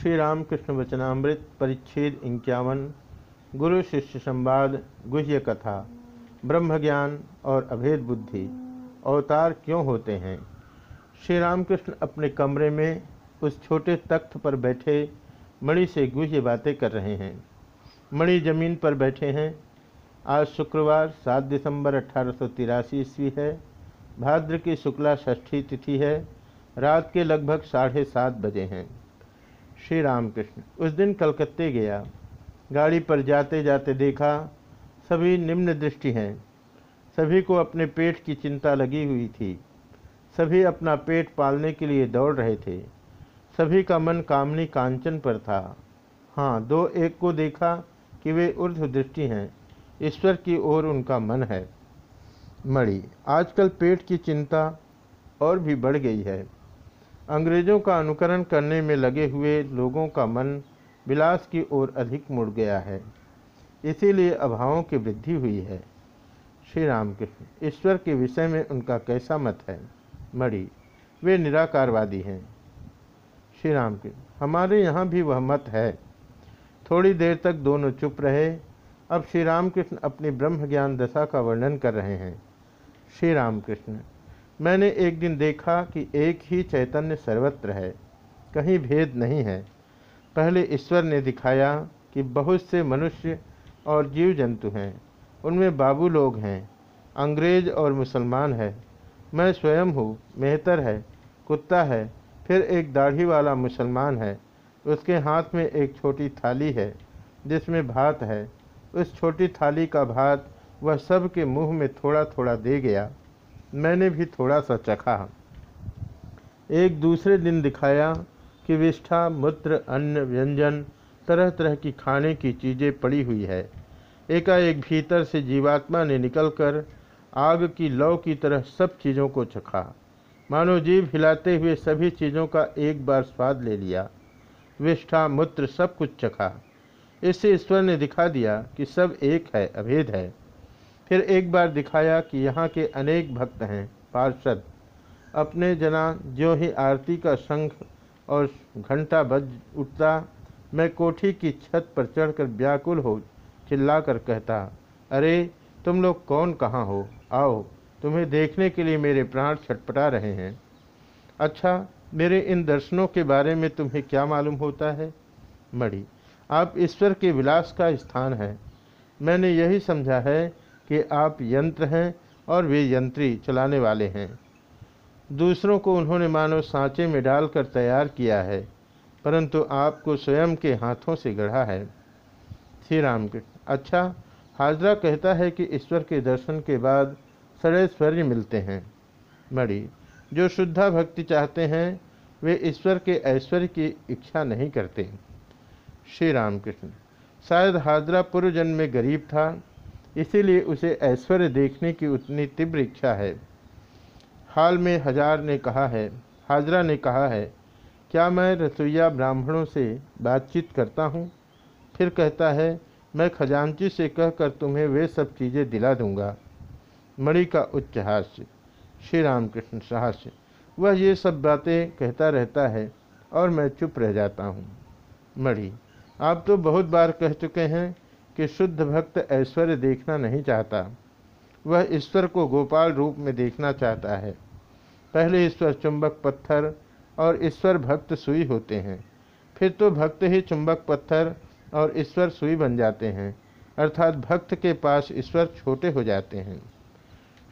श्री रामकृष्ण वचनामृत परिच्छेद इक्यावन, गुरु शिष्य संवाद, गुह्य कथा ब्रह्म ज्ञान और अभेद बुद्धि, अवतार क्यों होते हैं? श्री रामकृष्ण अपने कमरे में उस छोटे तख्त पर बैठे मणि से गुह्य बातें कर रहे हैं। मणि ज़मीन पर बैठे हैं। आज शुक्रवार, सात दिसंबर अठारह सौ तिरासी ईस्वी है। भाद्र की शुक्ला षष्ठी तिथि है। रात के लगभग साढ़े सात बजे हैं। श्री रामकृष्ण। उस दिन कलकत्ते गया। गाड़ी पर जाते जाते देखा, सभी निम्न दृष्टि हैं। सभी को अपने पेट की चिंता लगी हुई थी। सभी अपना पेट पालने के लिए दौड़ रहे थे। सभी का मन कामनी कांचन पर था। हाँ दो एक को देखा कि वे ऊर्ध्व दृष्टि हैं। ईश्वर की ओर उनका मन है। मणि, आजकल पेट की चिंता और भी बढ़ गई है। अंग्रेज़ों का अनुकरण करने में लगे हुए लोगों का मन विलास की ओर अधिक मुड़ गया है। इसीलिए अभावों की वृद्धि हुई है। श्री रामकृष्ण ईश्वर के विषय में उनका कैसा मत है? मणि, वे निराकारवादी हैं। श्री रामकृष्ण हमारे यहाँ भी वह मत है। थोड़ी देर तक दोनों चुप रहे। अब श्री रामकृष्ण अपनी ब्रह्म ज्ञान दशा का वर्णन कर रहे हैं। श्री रामकृष्ण मैंने एक दिन देखा कि एक ही चैतन्य सर्वत्र है, कहीं भेद नहीं है। पहले ईश्वर ने दिखाया कि बहुत से मनुष्य और जीव जंतु हैं, उनमें बाबू लोग हैं, अंग्रेज़ और मुसलमान है। मैं स्वयं हूँ, मेहतर है, कुत्ता है, फिर एक दाढ़ी वाला मुसलमान है, उसके हाथ में एक छोटी थाली है, जिसमें भात है। उस छोटी थाली का भात वह सब के मुँह में थोड़ा थोड़ा दे गया। मैंने भी थोड़ा सा चखा। एक दूसरे दिन दिखाया कि विष्ठा, मूत्र, अन्न, व्यंजन तरह तरह की खाने की चीज़ें पड़ी हुई है। एकाएक भीतर से जीवात्मा ने निकलकर आग की लौ की तरह सब चीज़ों को चखा। मानो जीव हिलाते हुए सभी चीज़ों का एक बार स्वाद ले लिया। विष्ठा, मूत्र सब कुछ चखा। इससे ईश्वर ने दिखा दिया कि सब एक है, अभेद है। फिर एक बार दिखाया कि यहाँ के अनेक भक्त हैं, पार्षद। अपने जना जो ही आरती का शंख और घंटा बज उठता, मैं कोठी की छत पर चढ़कर व्याकुल हो चिल्लाकर कहता, अरे, तुम लोग कौन कहाँ हो? आओ, तुम्हें देखने के लिए मेरे प्राण छटपटा रहे हैं। अच्छा मेरे इन दर्शनों के बारे में तुम्हें क्या मालूम होता है? मणि, आप ईश्वर के विलास का स्थान है। मैंने यही समझा है कि आप यंत्र हैं और वे यंत्री चलाने वाले हैं। दूसरों को उन्होंने मानो सांचे में डालकर तैयार किया है, परंतु आपको स्वयं के हाथों से गढ़ा है। श्री रामकृष्ण अच्छा हाजरा कहता है कि ईश्वर के दर्शन के बाद सड़ैश्वर्य मिलते हैं। मणि, जो शुद्धा भक्ति चाहते हैं, वे ईश्वर के ऐश्वर्य की इच्छा नहीं करते। श्री रामकृष्ण शायद हाजरा पूर्व जन्म में गरीब था इसीलिए उसे ऐश्वर्य देखने की उतनी तीव्र इच्छा है। हाल में हज़ार ने कहा है, हाजरा ने कहा है, क्या मैं रसोईया ब्राह्मणों से बातचीत करता हूँ? फिर कहता है, मैं खजांची से कहकर तुम्हें वे सब चीज़ें दिला दूँगा। मणि का उच्च हास्य, श्री रामकृष्ण साहस्य, वह ये सब बातें कहता रहता है और मैं चुप रह जाता हूँ। मणि, आप तो बहुत बार कह चुके हैं कि शुद्ध भक्त ऐश्वर्य देखना नहीं चाहता। वह ईश्वर को गोपाल रूप में देखना चाहता है। पहले ईश्वर चुंबक पत्थर और ईश्वर भक्त सुई होते हैं। फिर तो भक्त ही चुंबक पत्थर और ईश्वर सुई बन जाते हैं। अर्थात भक्त के पास ईश्वर छोटे हो जाते हैं।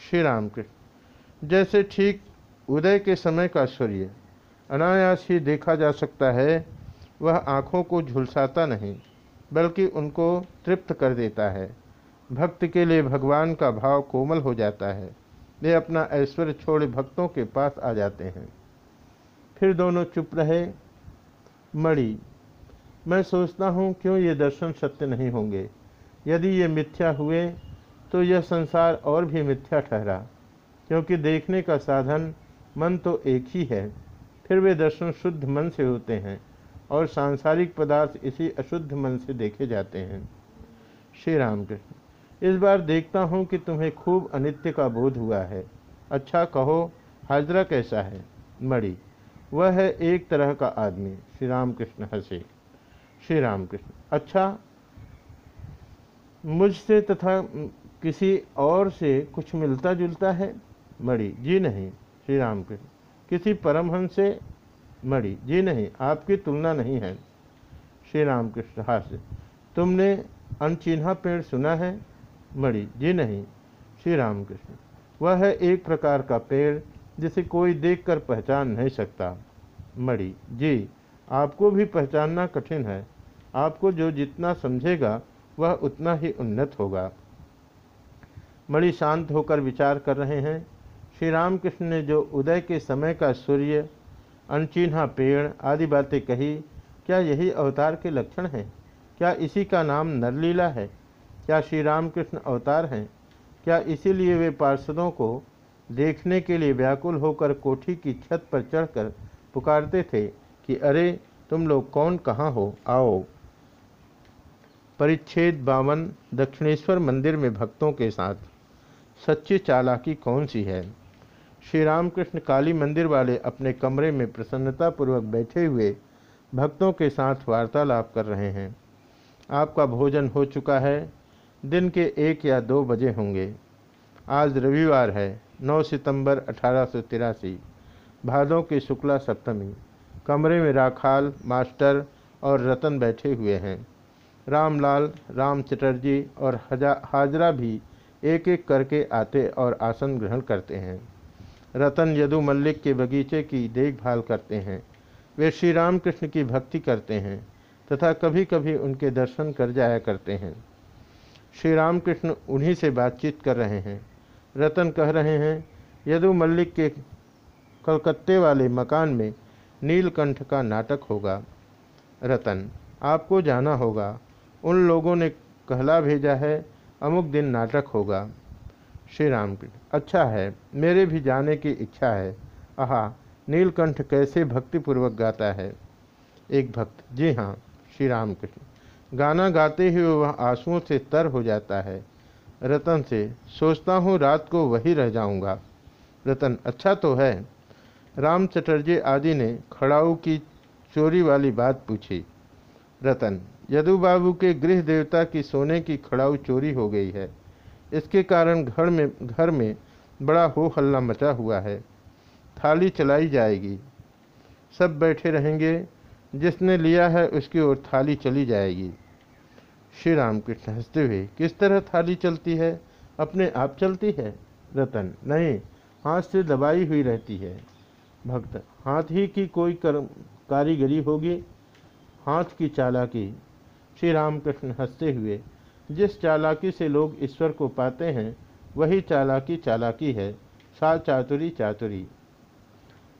श्री राम कृष्ण जैसे ठीक उदय के समय का सूर्य अनायास ही देखा जा सकता है, वह आँखों को झुलसाता नहीं। बल्कि उनको तृप्त कर देता है। भक्त के लिए भगवान का भाव कोमल हो जाता है। वे अपना ऐश्वर्य छोड़ भक्तों के पास आ जाते हैं। फिर दोनों चुप रहे। मणि, मैं सोचता हूँ क्यों ये दर्शन सत्य नहीं होंगे? यदि ये मिथ्या हुए तो यह संसार और भी मिथ्या ठहरा, क्योंकि देखने का साधन मन तो एक ही है। फिर वे दर्शन शुद्ध मन से होते हैं। और सांसारिक पदार्थ इसी अशुद्ध मन से देखे जाते हैं। श्री रामकृष्ण, इस बार देखता हूँ कि तुम्हें खूब अनित्य का बोध हुआ है। अच्छा कहो, हाजरा कैसा है? मणि, वह है एक तरह का आदमी। श्री रामकृष्ण हंसे। श्री रामकृष्ण अच्छा मुझसे तथा किसी और से कुछ मिलता जुलता है? मणि, जी नहीं। श्री रामकृष्ण, किसी परमहंस से मणि जी नहीं, आपकी तुलना नहीं है श्री रामकृष्ण हास्य। तुमने अनचिन्हा पेड़ सुना है मणि जी नहीं श्री रामकृष्ण वह है एक प्रकार का पेड़ जिसे कोई देखकर पहचान नहीं सकता मणि जी, आपको भी पहचानना कठिन है। आपको जो जितना समझेगा, वह उतना ही उन्नत होगा। मणि शांत होकर विचार कर रहे हैं। श्री रामकृष्ण ने जो उदय के समय का सूर्य अनचिन्हा, पेड़ आदि बातें कही, क्या यही अवतार के लक्षण हैं? क्या इसी का नाम नरलीला है? क्या श्री रामकृष्ण अवतार हैं? क्या इसीलिए वे पार्षदों को देखने के लिए व्याकुल होकर कोठी की छत पर चढ़कर पुकारते थे कि, अरे, तुम लोग कौन कहाँ हो? आओ। परिच्छेद बावन, दक्षिणेश्वर मंदिर में भक्तों के साथ। सच्ची चालाकी कौन सी है? श्री रामकृष्ण काली मंदिर वाले अपने कमरे में प्रसन्नतापूर्वक बैठे हुए भक्तों के साथ वार्तालाप कर रहे हैं। आपका भोजन हो चुका है। दिन के एक या दो बजे होंगे। आज रविवार है 9 सितंबर अठारह सौ तिरासी। भादों की शुक्ला सप्तमी। कमरे में राखाल, मास्टर और रतन बैठे हुए हैं। रामलाल, राम चटर्जी और हजा, हाजरा भी एक एक करके आते और आसन ग्रहण करते हैं। रतन यदु मल्लिक के बगीचे की देखभाल करते हैं। वे श्री राम कृष्ण की भक्ति करते हैं तथा कभी कभी उनके दर्शन कर जाया करते हैं। श्री रामकृष्ण उन्हीं से बातचीत कर रहे हैं। रतन कह रहे हैं, यदु मल्लिक के कलकत्ते वाले मकान में नीलकंठ का नाटक होगा। रतन, आपको जाना होगा। उन लोगों ने कहला भेजा है, अमुक दिन नाटक होगा। श्री राम अच्छा है, मेरे भी जाने की इच्छा है। आहा, नीलकंठ कैसे भक्तिपूर्वक गाता है? एक भक्त, जी हाँ श्री राम कृष्ण गाना गाते ही वह आंसुओं से तर हो जाता है। रतन से, सोचता हूँ रात को वही रह जाऊँगा। रतन अच्छा तो है। राम चटर्जी आदि ने खड़ाऊ की चोरी वाली बात पूछी। रतन यदु बाबू के गृह देवता की सोने की खड़ाऊ चोरी हो गई है। इसके कारण घर में घर में बड़ा हो हल्ला मचा हुआ है। थाली चलाई जाएगी। सब बैठे रहेंगे। जिसने लिया है उसकी ओर थाली चली जाएगी। श्री रामकृष्ण हँसते हुए, किस तरह थाली चलती है? अपने आप चलती है? रतन, नहीं, हाथ से दबाई हुई रहती है। भक्त, हाथ ही की कोई कर्म, कारीगरी होगी? हाथ की चालाकी। श्री रामकृष्ण हँसते हुए जिस चालाकी से लोग ईश्वर को पाते हैं, वही चालाकी चालाकी है, सा चातुरी चातुरी।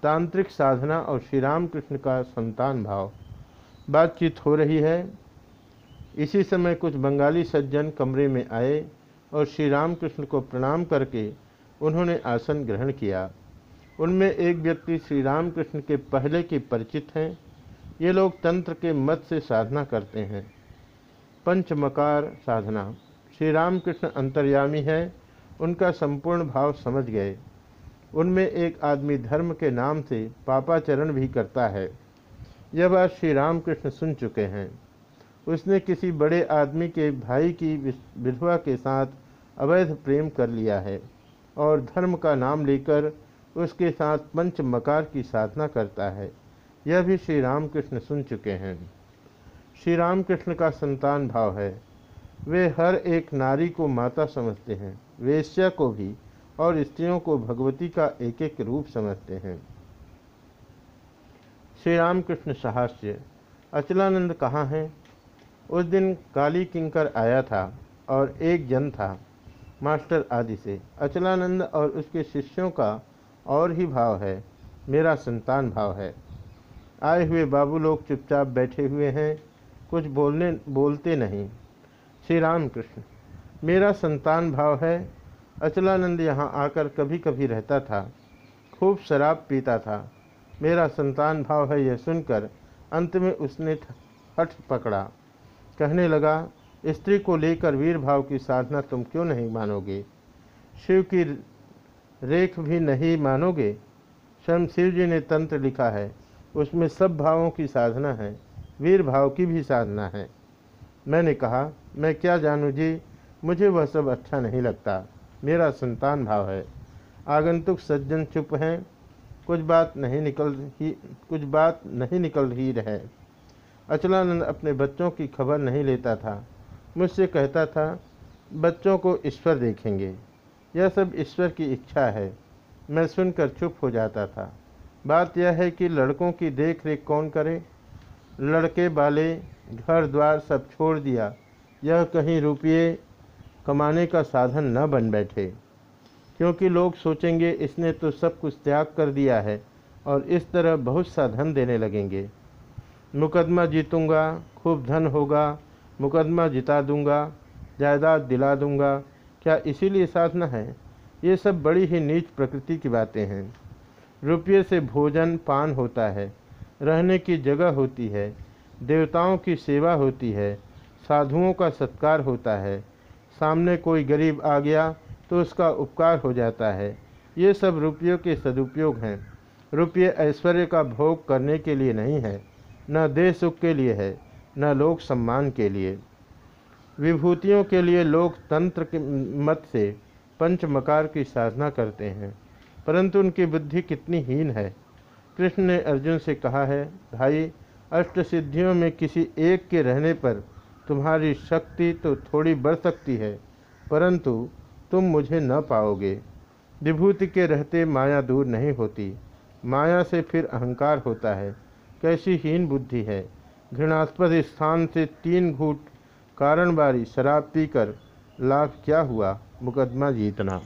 तांत्रिक साधना और श्री राम कृष्ण का संतान भाव। बातचीत हो रही है। इसी समय कुछ बंगाली सज्जन कमरे में आए और श्री रामकृष्ण को प्रणाम करके उन्होंने आसन ग्रहण किया। उनमें एक व्यक्ति श्री रामकृष्ण के पहले के परिचित हैं। ये लोग तंत्र के मत से साधना करते हैं। पंचमकार साधना। श्री रामकृष्ण अंतर्यामी है, उनका संपूर्ण भाव समझ गए। उनमें एक आदमी धर्म के नाम से पापाचरण भी करता है। यह बात श्री रामकृष्ण सुन चुके हैं। उसने किसी बड़े आदमी के भाई की विधवा के साथ अवैध प्रेम कर लिया है और धर्म का नाम लेकर उसके साथ पंच मकार की साधना करता है। यह भी श्री रामकृष्ण सुन चुके हैं। श्री रामकृष्ण का संतान भाव है। वे हर एक नारी को माता समझते हैं, वेश्या को भी, और स्त्रियों को भगवती का एक एक रूप समझते हैं। श्री रामकृष्ण साहस्य, अचलानंद कहाँ हैं? उस दिन काली किंकर आया था और एक जन था, मास्टर आदि से। अचलानंद और उसके शिष्यों का और ही भाव है, मेरा संतान भाव है। आए हुए बाबू लोग चुपचाप बैठे हुए हैं कुछ बोलने, बोलते नहीं। श्री राम कृष्ण मेरा संतान भाव है। अचलानंद यहाँ आकर कभी कभी रहता था। खूब शराब पीता था। मेरा संतान भाव है यह सुनकर अंत में उसने हठ पकड़ा। कहने लगा, स्त्री को लेकर वीर भाव की साधना तुम क्यों नहीं मानोगे? शिव की रेख भी नहीं मानोगे? स्वयं शिव जी ने तंत्र लिखा है। उसमें सब भावों की साधना है। वीर भाव की भी साधना है। मैंने कहा, मैं क्या जानूँ जी? मुझे वह सब अच्छा नहीं लगता। मेरा संतान भाव है। आगंतुक सज्जन चुप हैं। कुछ बात नहीं निकल ही, कुछ बात नहीं निकल रही रहे। अचलानंद अपने बच्चों की खबर नहीं लेता था। मुझसे कहता था, बच्चों को ईश्वर देखेंगे। यह सब ईश्वर की इच्छा है। मैं सुनकर चुप हो जाता था। बात यह है कि लड़कों की देख रेख कौन करे? लड़के वाले घर द्वार सब छोड़ दिया। यह कहीं रुपये कमाने का साधन न बन बैठे। क्योंकि लोग सोचेंगे, इसने तो सब कुछ त्याग कर दिया है और इस तरह बहुत सा धन देने लगेंगे। मुकदमा जीतूँगा, खूब धन होगा, मुकदमा जिता दूँगा, जायदाद दिला दूँगा। क्या इसीलिए साधना है? ये सब बड़ी ही नीच प्रकृति की बातें हैं। रुपये से भोजन, पान होता है। रहने की जगह होती है, देवताओं की सेवा होती है, साधुओं का सत्कार होता है। सामने कोई गरीब आ गया तो उसका उपकार हो जाता है। ये सब रुपयों के सदुपयोग हैं। रुपये ऐश्वर्य का भोग करने के लिए नहीं है, न देह सुख के लिए है, न लोक सम्मान के लिए। विभूतियों के लिए लोग तंत्र के मत से पंचमकार की साधना करते हैं, परंतु उनकी बुद्धि कितनी हीन है। कृष्ण ने अर्जुन से कहा है, भाई, अष्ट सिद्धियों में किसी एक के रहने पर तुम्हारी शक्ति तो थोड़ी बढ़ सकती है, परंतु तुम मुझे न पाओगे। विभूति के रहते माया दूर नहीं होती। माया से फिर अहंकार होता है। कैसी हीन बुद्धि है। घृणास्पद स्थान से तीन घूट कारणबारी शराब पीकर लाभ क्या हुआ, मुकदमा जीतना।